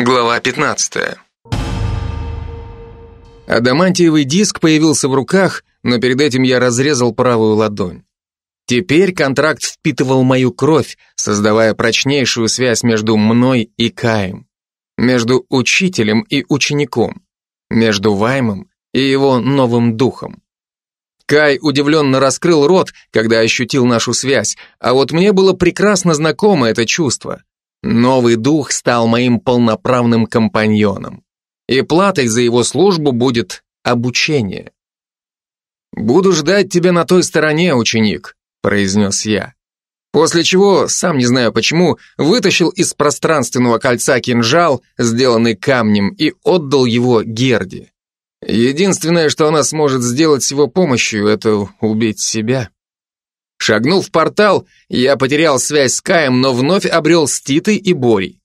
Глава 15. Адамантиевый диск появился в руках, но перед этим я разрезал правую ладонь. Теперь контракт впитывал мою кровь, создавая прочнейшую связь между мной и Каем, между учителем и учеником, между Ваймом и его новым духом. Кай удивленно раскрыл рот, когда ощутил нашу связь, а вот мне было прекрасно знакомо это чувство. Новый дух стал моим полноправным компаньоном. И платой за его службу будет обучение. «Буду ждать тебя на той стороне, ученик», — произнес я. После чего, сам не знаю почему, вытащил из пространственного кольца кинжал, сделанный камнем, и отдал его Герде. Единственное, что она сможет сделать с его помощью, это убить себя. Шагнув в портал, я потерял связь с Каем, но вновь обрел с Титой и Борей.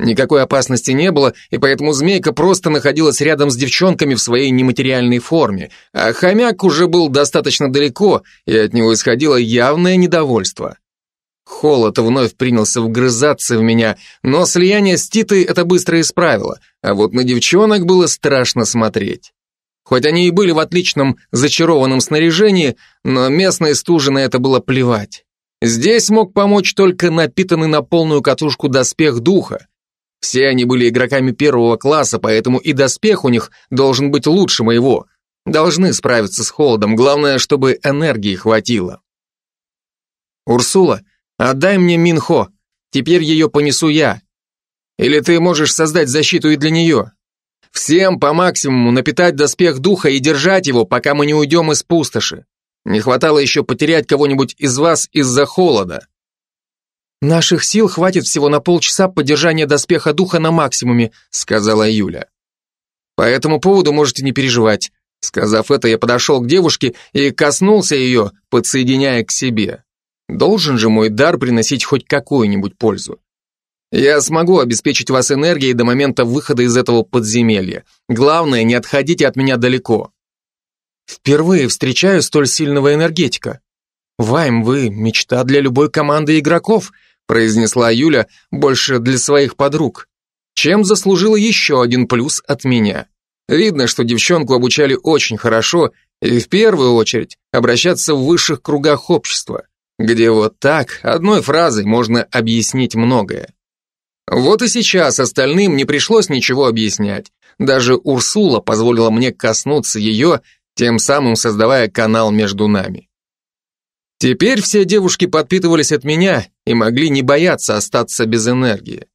Никакой опасности не было, и поэтому змейка просто находилась рядом с девчонками в своей нематериальной форме, а хомяк уже был достаточно далеко, и от него исходило явное недовольство. Холод вновь принялся вгрызаться в меня, но слияние с Титой это быстро исправило, а вот на девчонок было страшно смотреть. Хоть они и были в отличном зачарованном снаряжении, но местной стужи на это было плевать. Здесь мог помочь только напитанный на полную катушку доспех духа. Все они были игроками первого класса, поэтому и доспех у них должен быть лучше моего. Должны справиться с холодом, главное, чтобы энергии хватило. «Урсула, отдай мне Минхо, теперь ее понесу я. Или ты можешь создать защиту и для нее?» Всем по максимуму напитать доспех духа и держать его, пока мы не уйдем из пустоши. Не хватало еще потерять кого-нибудь из вас из-за холода. Наших сил хватит всего на полчаса поддержания доспеха духа на максимуме, сказала Юля. По этому поводу можете не переживать. Сказав это, я подошел к девушке и коснулся ее, подсоединяя к себе. Должен же мой дар приносить хоть какую-нибудь пользу. Я смогу обеспечить вас энергией до момента выхода из этого подземелья. Главное, не отходите от меня далеко. Впервые встречаю столь сильного энергетика. Вайм, вы мечта для любой команды игроков, произнесла Юля больше для своих подруг. Чем заслужила еще один плюс от меня. Видно, что девчонку обучали очень хорошо и в первую очередь обращаться в высших кругах общества, где вот так одной фразой можно объяснить многое. Вот и сейчас остальным не пришлось ничего объяснять. Даже Урсула позволила мне коснуться ее, тем самым создавая канал между нами. Теперь все девушки подпитывались от меня и могли не бояться остаться без энергии.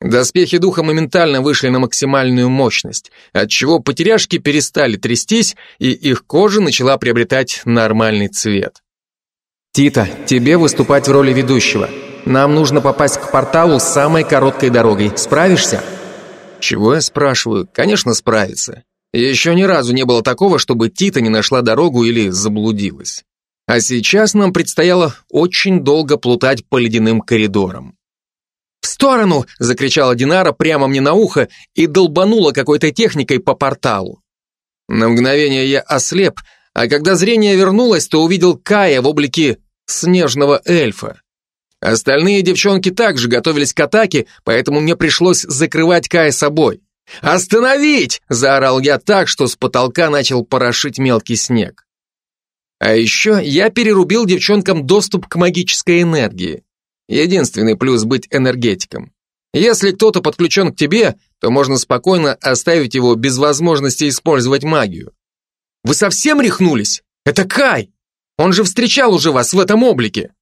Доспехи духа моментально вышли на максимальную мощность, отчего потеряшки перестали трястись, и их кожа начала приобретать нормальный цвет. «Тита, тебе выступать в роли ведущего», нам нужно попасть к порталу самой короткой дорогой. Справишься?» «Чего я спрашиваю? Конечно, справится. Еще ни разу не было такого, чтобы Тита не нашла дорогу или заблудилась. А сейчас нам предстояло очень долго плутать по ледяным коридорам. «В сторону!» — закричала Динара прямо мне на ухо и долбанула какой-то техникой по порталу. На мгновение я ослеп, а когда зрение вернулось, то увидел Кая в облике снежного эльфа. Остальные девчонки также готовились к атаке, поэтому мне пришлось закрывать Кая собой. «Остановить!» – заорал я так, что с потолка начал порошить мелкий снег. А еще я перерубил девчонкам доступ к магической энергии. Единственный плюс быть энергетиком. Если кто-то подключен к тебе, то можно спокойно оставить его без возможности использовать магию. Вы совсем рехнулись? Это Кай! Он же встречал уже вас в этом облике.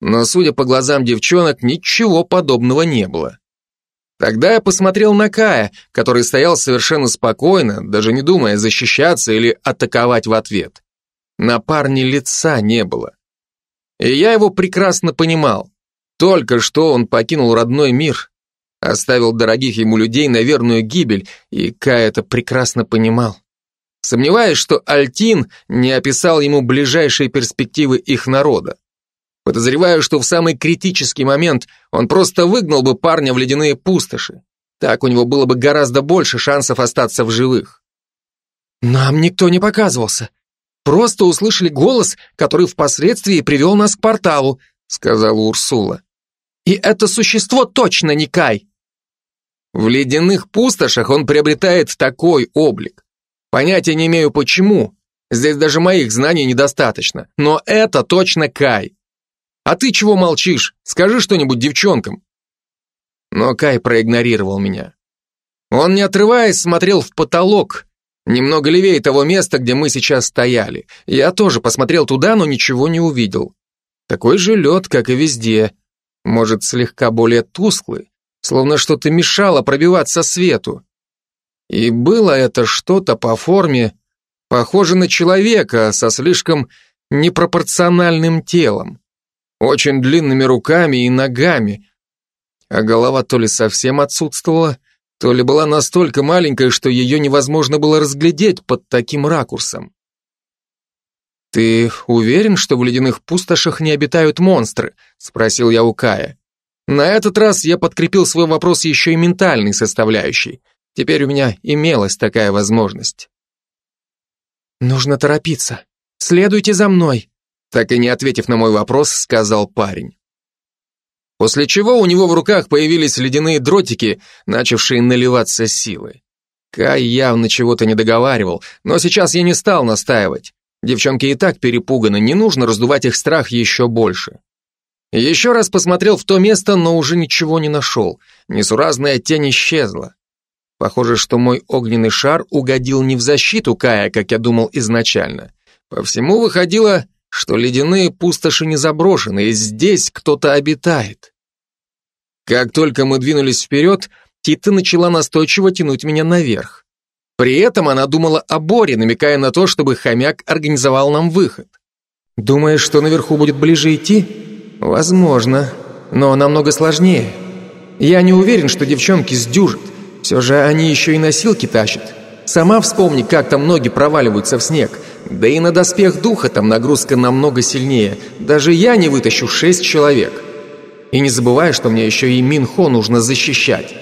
Но, судя по глазам девчонок, ничего подобного не было. Тогда я посмотрел на Кая, который стоял совершенно спокойно, даже не думая защищаться или атаковать в ответ. На парне лица не было. И я его прекрасно понимал. Только что он покинул родной мир, оставил дорогих ему людей на верную гибель, и Кай это прекрасно понимал. Сомневаюсь, что Альтин не описал ему ближайшие перспективы их народа. Подозреваю, что в самый критический момент он просто выгнал бы парня в ледяные пустоши. Так у него было бы гораздо больше шансов остаться в живых. Нам никто не показывался. Просто услышали голос, который впоследствии привел нас к порталу, сказала Урсула. И это существо точно не Кай. В ледяных пустошах он приобретает такой облик. Понятия не имею почему. Здесь даже моих знаний недостаточно. Но это точно Кай. А ты чего молчишь? Скажи что-нибудь девчонкам. Но Кай проигнорировал меня. Он, не отрываясь, смотрел в потолок, немного левее того места, где мы сейчас стояли. Я тоже посмотрел туда, но ничего не увидел. Такой же лед, как и везде. Может, слегка более тусклый, словно что-то мешало пробиваться свету. И было это что-то по форме, похоже на человека со слишком непропорциональным телом, очень длинными руками и ногами, а голова то ли совсем отсутствовала, то ли была настолько маленькая, что ее невозможно было разглядеть под таким ракурсом. «Ты уверен, что в ледяных пустошах не обитают монстры?» — спросил я у Кая. На этот раз я подкрепил свой вопрос еще и ментальной составляющей. Теперь у меня имелась такая возможность. «Нужно торопиться. Следуйте за мной», так и не ответив на мой вопрос, сказал парень. После чего у него в руках появились ледяные дротики, начавшие наливаться силой. Кай явно чего-то не договаривал, но сейчас я не стал настаивать. Девчонки и так перепуганы, не нужно раздувать их страх еще больше. Еще раз посмотрел в то место, но уже ничего не нашел. Несуразная тень исчезла. Похоже, что мой огненный шар угодил не в защиту Кая, как я думал изначально. По всему выходило, что ледяные пустоши не заброшены, и здесь кто-то обитает. Как только мы двинулись вперед, Тита начала настойчиво тянуть меня наверх. При этом она думала о Боре, намекая на то, чтобы хомяк организовал нам выход. «Думаешь, что наверху будет ближе идти?» «Возможно, но намного сложнее. Я не уверен, что девчонки сдюжат. Все же они еще и носилки тащат. Сама вспомни, как там ноги проваливаются в снег. Да и на доспех духа там нагрузка намного сильнее. Даже я не вытащу шесть человек. И не забывай, что мне еще и Минхо нужно защищать.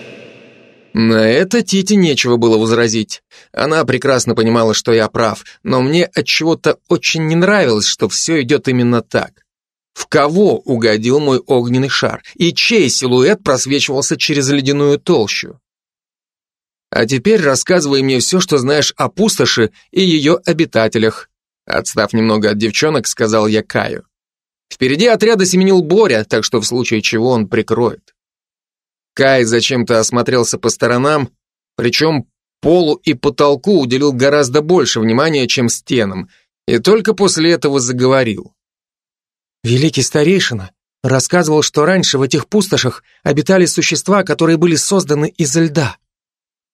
На это Тите нечего было возразить. Она прекрасно понимала, что я прав, но мне от чего-то очень не нравилось, что все идет именно так. В кого угодил мой огненный шар? И чей силуэт просвечивался через ледяную толщу? А теперь рассказывай мне все, что знаешь о пустоши и ее обитателях. Отстав немного от девчонок, сказал я Каю. Впереди отряда семенил Боря, так что в случае чего он прикроет. Кай зачем-то осмотрелся по сторонам, причем полу и потолку уделил гораздо больше внимания, чем стенам, и только после этого заговорил. Великий старейшина рассказывал, что раньше в этих пустошах обитали существа, которые были созданы из льда.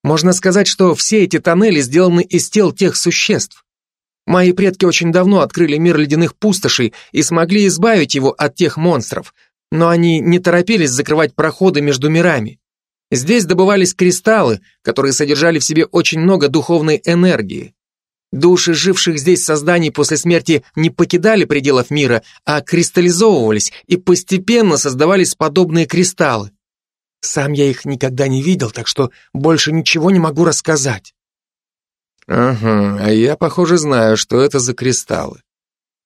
Можно сказать, что все эти тоннели сделаны из тел тех существ. Мои предки очень давно открыли мир ледяных пустошей и смогли избавить его от тех монстров, но они не торопились закрывать проходы между мирами. Здесь добывались кристаллы, которые содержали в себе очень много духовной энергии. Души живших здесь созданий после смерти не покидали пределов мира, а кристаллизовывались и постепенно создавались подобные кристаллы. Сам я их никогда не видел, так что больше ничего не могу рассказать. Ага, а я, похоже, знаю, что это за кристаллы.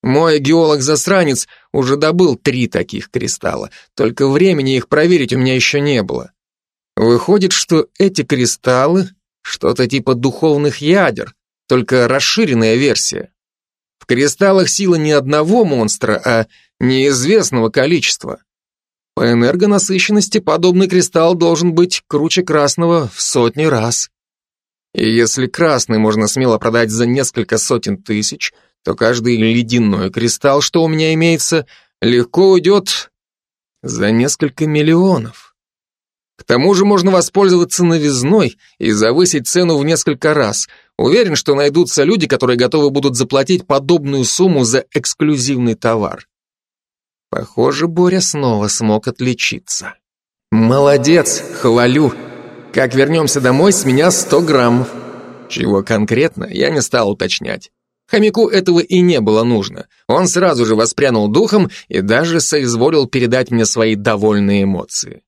Мой геолог-засранец уже добыл три таких кристалла, только времени их проверить у меня еще не было. Выходит, что эти кристаллы — что-то типа духовных ядер, только расширенная версия. В кристаллах сила не одного монстра, а неизвестного количества. По энергонасыщенности подобный кристалл должен быть круче красного в сотни раз. И если красный можно смело продать за несколько сотен тысяч, то каждый ледяной кристалл, что у меня имеется, легко уйдет за несколько миллионов. К тому же можно воспользоваться новизной и завысить цену в несколько раз. Уверен, что найдутся люди, которые готовы будут заплатить подобную сумму за эксклюзивный товар. Похоже, Боря снова смог отличиться. «Молодец, хвалю. Как вернемся домой, с меня сто граммов». Чего конкретно, я не стал уточнять. Хомяку этого и не было нужно. Он сразу же воспрянул духом и даже соизволил передать мне свои довольные эмоции.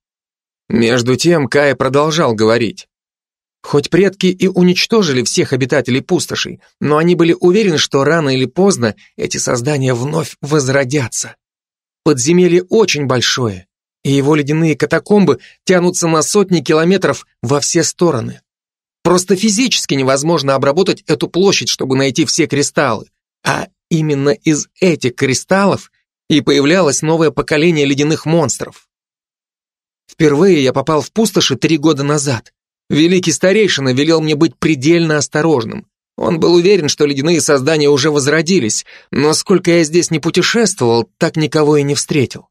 Между тем Кая продолжал говорить. Хоть предки и уничтожили всех обитателей пустошей, но они были уверены, что рано или поздно эти создания вновь возродятся. Подземелье очень большое, и его ледяные катакомбы тянутся на сотни километров во все стороны. Просто физически невозможно обработать эту площадь, чтобы найти все кристаллы. А именно из этих кристаллов и появлялось новое поколение ледяных монстров. Впервые я попал в пустоши три года назад. Великий старейшина велел мне быть предельно осторожным. Он был уверен, что ледяные создания уже возродились, но сколько я здесь не путешествовал, так никого и не встретил.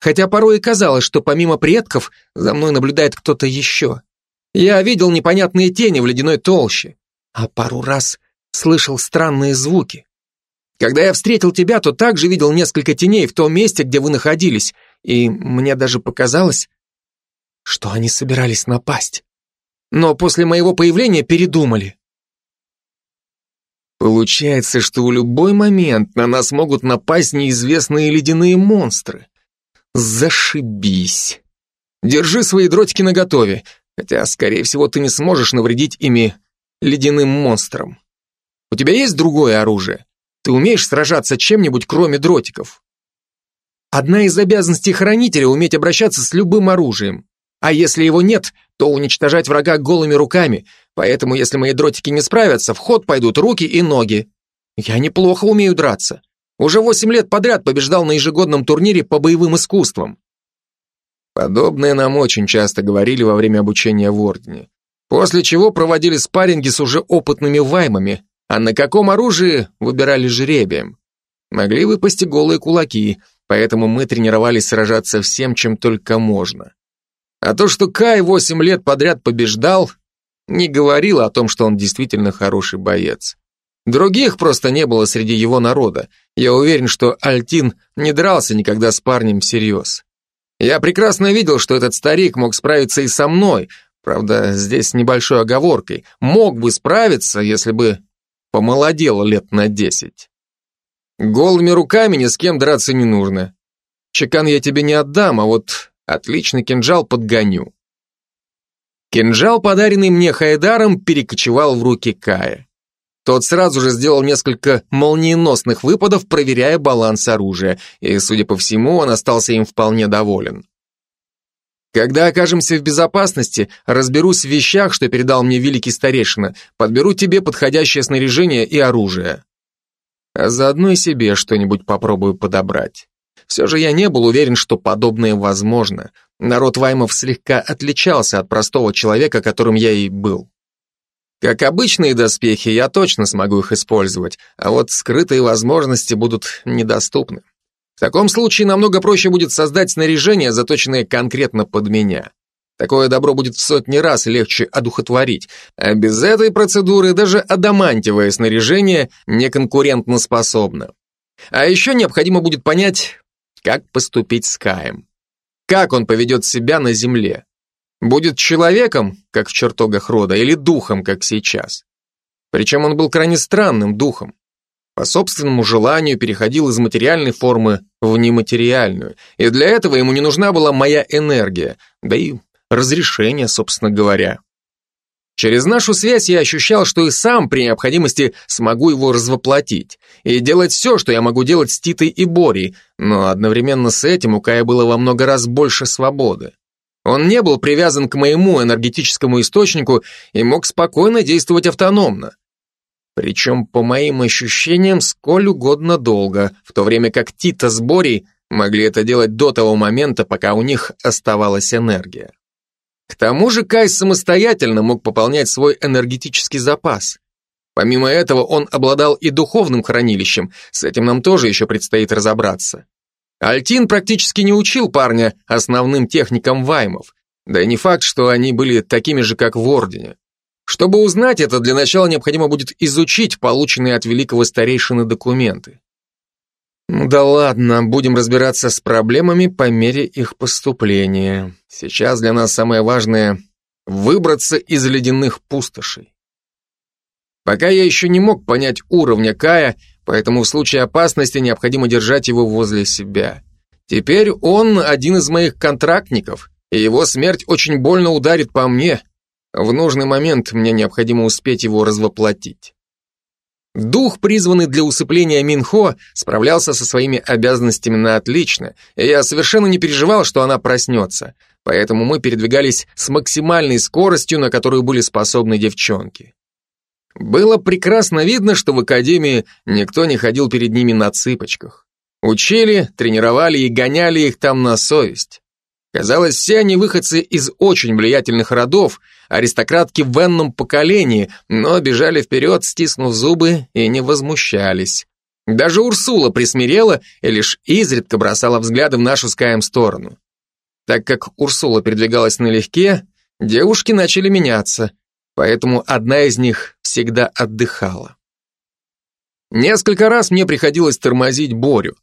Хотя порой и казалось, что помимо предков за мной наблюдает кто-то еще. Я видел непонятные тени в ледяной толще, а пару раз слышал странные звуки. Когда я встретил тебя, то также видел несколько теней в том месте, где вы находились, и мне даже показалось, что они собирались напасть. Но после моего появления передумали. Получается, что в любой момент на нас могут напасть неизвестные ледяные монстры. Зашибись. Держи свои дротики наготове, хотя, скорее всего, ты не сможешь навредить ими ледяным монстрам. У тебя есть другое оружие? Ты умеешь сражаться чем-нибудь, кроме дротиков? Одна из обязанностей хранителя — уметь обращаться с любым оружием. А если его нет, то уничтожать врага голыми руками, поэтому если мои дротики не справятся, в ход пойдут руки и ноги. Я неплохо умею драться. Уже восемь лет подряд побеждал на ежегодном турнире по боевым искусствам. Подобное нам очень часто говорили во время обучения в Ордене. После чего проводили спарринги с уже опытными ваймами, а на каком оружии выбирали жребием. Могли выпасть и голые кулаки, поэтому мы тренировались сражаться всем, чем только можно. А то, что Кай восемь лет подряд побеждал, не говорило о том, что он действительно хороший боец. Других просто не было среди его народа. Я уверен, что Альтин не дрался никогда с парнем всерьез. Я прекрасно видел, что этот старик мог справиться и со мной, правда, здесь небольшой оговоркой. Мог бы справиться, если бы Помолодел лет на десять. Голыми руками ни с кем драться не нужно. Чекан я тебе не отдам, а вот отличный кинжал подгоню. Кинжал, подаренный мне Хайдаром, перекочевал в руки Кая. Тот сразу же сделал несколько молниеносных выпадов, проверяя баланс оружия, и, судя по всему, он остался им вполне доволен. Когда окажемся в безопасности, разберусь в вещах, что передал мне великий старейшина, подберу тебе подходящее снаряжение и оружие. А заодно и себе что-нибудь попробую подобрать. Все же я не был уверен, что подобное возможно. Народ Ваймов слегка отличался от простого человека, которым я и был. Как обычные доспехи, я точно смогу их использовать, а вот скрытые возможности будут недоступны. В таком случае намного проще будет создать снаряжение, заточенное конкретно под меня. Такое добро будет в сотни раз легче одухотворить, а без этой процедуры даже адамантиевое снаряжение неконкурентно способно. А еще необходимо будет понять, как поступить с Каем. Как он поведет себя на земле. Будет человеком, как в чертогах рода, или духом, как сейчас. Причем он был крайне странным духом по собственному желанию переходил из материальной формы в нематериальную, и для этого ему не нужна была моя энергия, да и разрешение, собственно говоря. Через нашу связь я ощущал, что и сам при необходимости смогу его развоплотить и делать все, что я могу делать с Титой и Борей, но одновременно с этим у Кая было во много раз больше свободы. Он не был привязан к моему энергетическому источнику и мог спокойно действовать автономно. Причем, по моим ощущениям, сколь угодно долго, в то время как Тита с Борей могли это делать до того момента, пока у них оставалась энергия. К тому же Кай самостоятельно мог пополнять свой энергетический запас. Помимо этого, он обладал и духовным хранилищем, с этим нам тоже еще предстоит разобраться. Альтин практически не учил парня основным техникам ваймов, да и не факт, что они были такими же, как в Ордене. Чтобы узнать это, для начала необходимо будет изучить полученные от великого старейшины документы. Да ладно, будем разбираться с проблемами по мере их поступления. Сейчас для нас самое важное — выбраться из ледяных пустошей. Пока я еще не мог понять уровня Кая, поэтому в случае опасности необходимо держать его возле себя. Теперь он один из моих контрактников, и его смерть очень больно ударит по мне — в нужный момент мне необходимо успеть его развоплотить. Дух, призванный для усыпления Минхо, справлялся со своими обязанностями на отлично, и я совершенно не переживал, что она проснется. Поэтому мы передвигались с максимальной скоростью, на которую были способны девчонки. Было прекрасно видно, что в академии никто не ходил перед ними на цыпочках. Учили, тренировали и гоняли их там на совесть. Казалось, все они выходцы из очень влиятельных родов, аристократки в энном поколении, но бежали вперед, стиснув зубы, и не возмущались. Даже Урсула присмирела и лишь изредка бросала взгляды в нашу с сторону. Так как Урсула передвигалась налегке, девушки начали меняться, поэтому одна из них всегда отдыхала. Несколько раз мне приходилось тормозить Борю.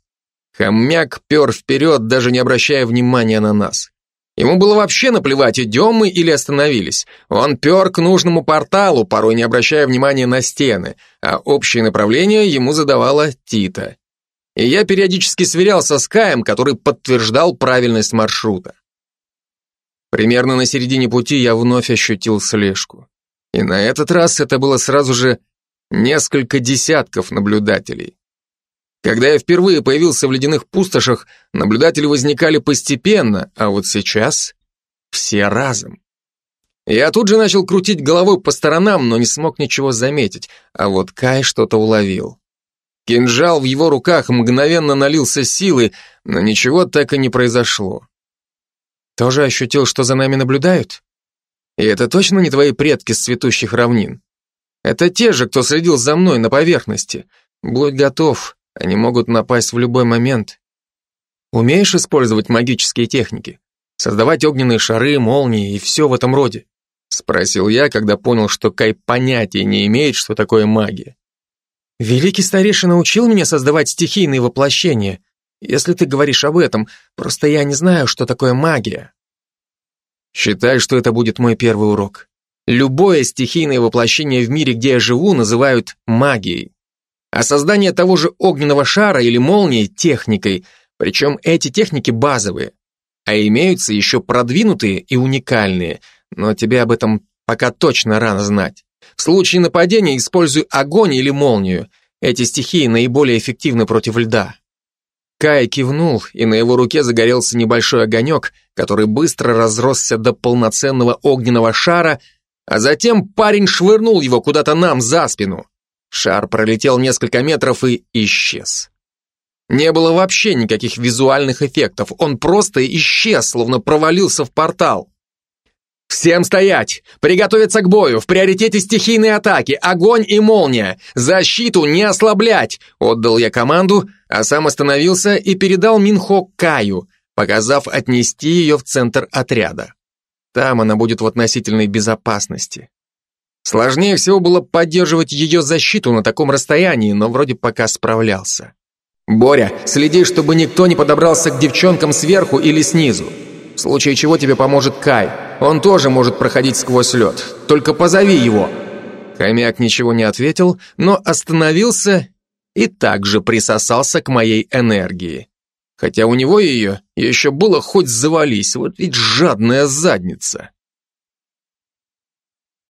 Хомяк пер вперед, даже не обращая внимания на нас. Ему было вообще наплевать, идем мы или остановились. Он пер к нужному порталу, порой не обращая внимания на стены, а общее направление ему задавала Тита. И я периодически сверялся с Каем, который подтверждал правильность маршрута. Примерно на середине пути я вновь ощутил слежку. И на этот раз это было сразу же несколько десятков наблюдателей. Когда я впервые появился в ледяных пустошах, наблюдатели возникали постепенно, а вот сейчас все разом. Я тут же начал крутить головой по сторонам, но не смог ничего заметить, а вот Кай что-то уловил. Кинжал в его руках мгновенно налился силой, но ничего так и не произошло. Тоже ощутил, что за нами наблюдают? И это точно не твои предки с цветущих равнин? Это те же, кто следил за мной на поверхности. Будь готов, они могут напасть в любой момент. Умеешь использовать магические техники? Создавать огненные шары, молнии и все в этом роде? Спросил я, когда понял, что Кай понятия не имеет, что такое магия. Великий старейшина научил меня создавать стихийные воплощения. Если ты говоришь об этом, просто я не знаю, что такое магия. Считай, что это будет мой первый урок. Любое стихийное воплощение в мире, где я живу, называют магией а создание того же огненного шара или молнии техникой, причем эти техники базовые, а имеются еще продвинутые и уникальные, но тебе об этом пока точно рано знать. В случае нападения используй огонь или молнию, эти стихии наиболее эффективны против льда. Кай кивнул, и на его руке загорелся небольшой огонек, который быстро разросся до полноценного огненного шара, а затем парень швырнул его куда-то нам за спину. Шар пролетел несколько метров и исчез. Не было вообще никаких визуальных эффектов, он просто исчез, словно провалился в портал. «Всем стоять! Приготовиться к бою! В приоритете стихийные атаки! Огонь и молния! Защиту не ослаблять!» Отдал я команду, а сам остановился и передал Минхо Каю, показав отнести ее в центр отряда. Там она будет в относительной безопасности. Сложнее всего было поддерживать ее защиту на таком расстоянии, но вроде пока справлялся. «Боря, следи, чтобы никто не подобрался к девчонкам сверху или снизу. В случае чего тебе поможет Кай. Он тоже может проходить сквозь лед. Только позови его». Хомяк ничего не ответил, но остановился и также присосался к моей энергии. Хотя у него ее еще было хоть завались, вот ведь жадная задница.